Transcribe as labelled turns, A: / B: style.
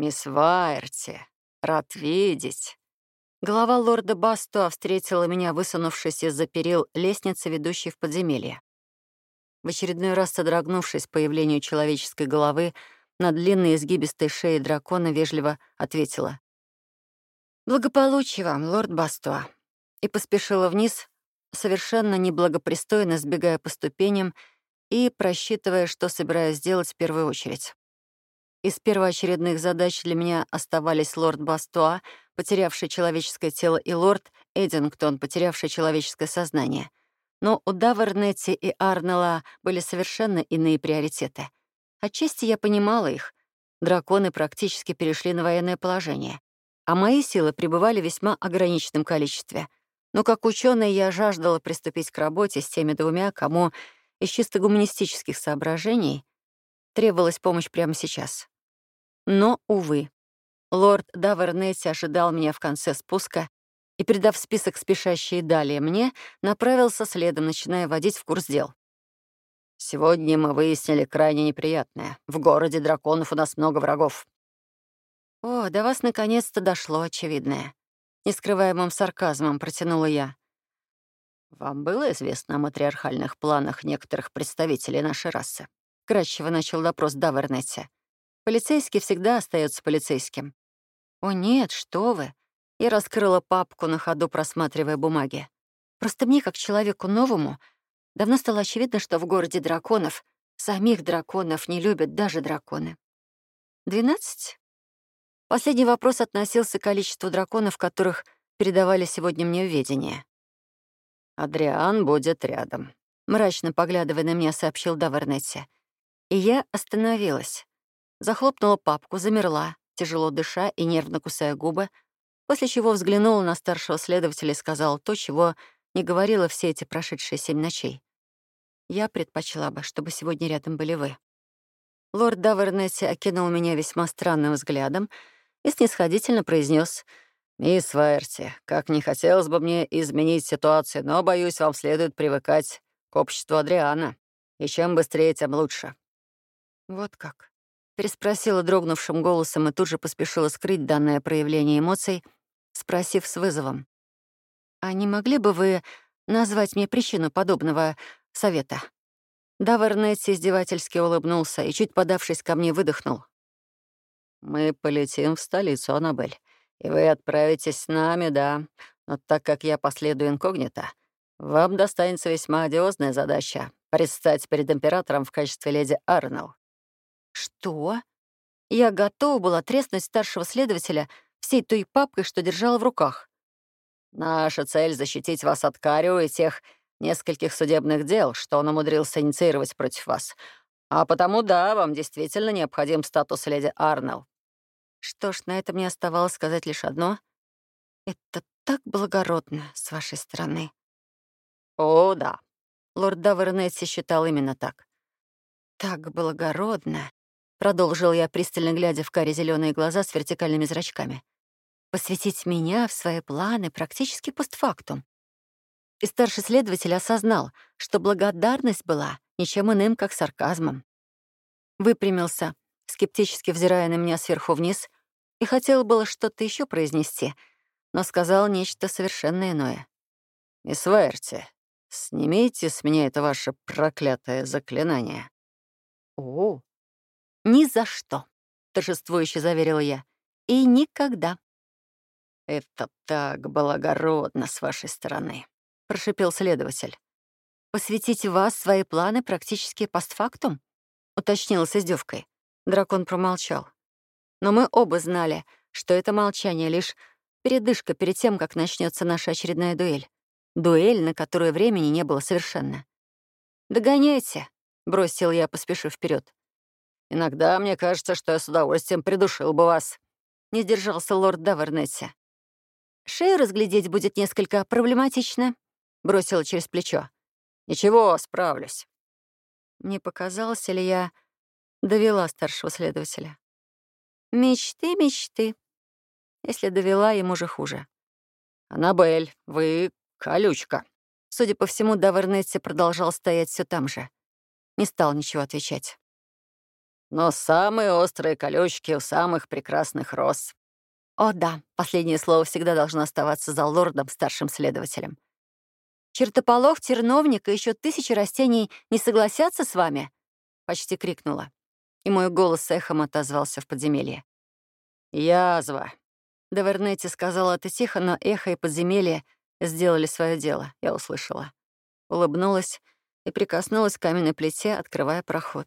A: «Мисс Вайерти, рад видеть». Голова лорда Бастуа встретила меня, высунувшись из-за перил лестницы, ведущей в подземелье. В очередной раз содрогнувшись появлению человеческой головы, на длинной изгибистой шее дракона вежливо ответила. «Благополучие вам, лорд Бастуа», и поспешила вниз, совершенно неблагопристойно сбегая по ступеням и просчитывая, что собираюсь сделать в первую очередь. Из первоочередных задач для меня оставались лорд Бастуа, потерявший человеческое тело, и лорд Эдингтон, потерявший человеческое сознание. Но у Давернетти и Арнелла были совершенно иные приоритеты. Отчасти я понимала их. Драконы практически перешли на военное положение, а мои силы пребывали в весьма ограниченном количестве. Но как ученый я жаждала приступить к работе с теми двумя, кому из чисто гуманистических соображений требовалась помощь прямо сейчас. Но, увы, лорд Давернетти ожидал меня в конце спуска и, передав список спешащие далее мне, направился следом, начиная водить в курс дел. «Сегодня мы выяснили крайне неприятное. В городе драконов у нас много врагов». «О, до вас наконец-то дошло очевидное». Нескрываемым сарказмом протянула я. «Вам было известно о матриархальных планах некоторых представителей нашей расы?» Кратчево начал допрос Давернетти. Полицейский всегда остается полицейским. «О нет, что вы!» Я раскрыла папку на ходу, просматривая бумаги. Просто мне, как человеку новому, давно стало очевидно, что в городе драконов самих драконов не любят даже драконы. «Двенадцать?» Последний вопрос относился к количеству драконов, которых передавали сегодня мне в ведение. «Адриан будет рядом», — мрачно поглядывая на меня, сообщил Давернетти. И я остановилась. Захлопнула папку, замерла, тяжело дыша и нервно кусая губы, после чего взглянула на старшего следователя и сказала то, чего не говорила все эти прошедшие семь ночей. Я предпочла бы, чтобы сегодня рядом были вы. Лорд Давернетти окинул меня весьма странным взглядом и снисходительно произнес: «Мисс Вайерти, как не хотелось бы мне изменить ситуацию, но, боюсь, вам следует привыкать к обществу Адриана. И чем быстрее, тем лучше. «Вот как?» — переспросила дрогнувшим голосом и тут же поспешила скрыть данное проявление эмоций, спросив с вызовом. «А не могли бы вы назвать мне причину подобного совета?» Давернетти издевательски улыбнулся и, чуть подавшись ко мне, выдохнул. «Мы полетим в столицу, Аннабель, и вы отправитесь с нами, да. Но так как я последую инкогнито, вам достанется весьма одиозная задача — предстать перед императором в качестве леди Арнелл. Что? Я готова была треснуть старшего следователя всей той папкой, что держала в руках. Наша цель — защитить вас от Карио и тех нескольких судебных дел, что он умудрился инициировать против вас. А потому, да, вам действительно необходим статус леди Арнелл. Что ж, на это мне оставалось сказать лишь одно. Это так благородно с вашей стороны. О, да. Лорд Давернетти считал именно так. Так благородно Продолжил я, пристально глядя в каре зеленые глаза с вертикальными зрачками. Посвятить меня в свои планы практически постфактум. И старший следователь осознал, что благодарность была ничем иным, как сарказмом. Выпрямился, скептически взирая на меня сверху вниз, и хотел было что-то еще произнести, но сказал нечто совершенно иное. «Мисс Вайерти, снимите с меня это ваше проклятое заклинание». «О, «Ни за что», — торжествующе заверила я. «И никогда». «Это так благородно с вашей стороны», — прошипел следователь. «Посвятить вас свои планы практически постфактум?» — уточнила с издевкой. Дракон промолчал. Но мы оба знали, что это молчание — лишь передышка перед тем, как начнется наша очередная дуэль. Дуэль, на которую времени не было совершенно. «Догоняйте», — бросил я, поспешив вперед. Иногда мне кажется, что я с удовольствием придушил бы вас», — не сдержался лорд Давернетти. «Шею разглядеть будет несколько проблематично», — бросила через плечо. «Ничего, справлюсь». Не показалось ли я довела старшего следователя? «Мечты, мечты. Если довела, ему же хуже». «Аннабель, вы колючка». Судя по всему, Давернетти продолжал стоять все там же. Не стал ничего отвечать.
B: Но самые острые колючки у самых прекрасных роз.
A: О да, последнее слово всегда должно оставаться за лордом, старшим следователем. «Чертополох, терновник и еще тысячи растений не согласятся с вами?» — почти крикнула. И мой голос эхом отозвался в подземелье.
B: «Язва!»
A: Довернетти сказала это тихо, но эхо и подземелье сделали свое дело, я услышала. Улыбнулась и прикоснулась к каменной плите, открывая проход.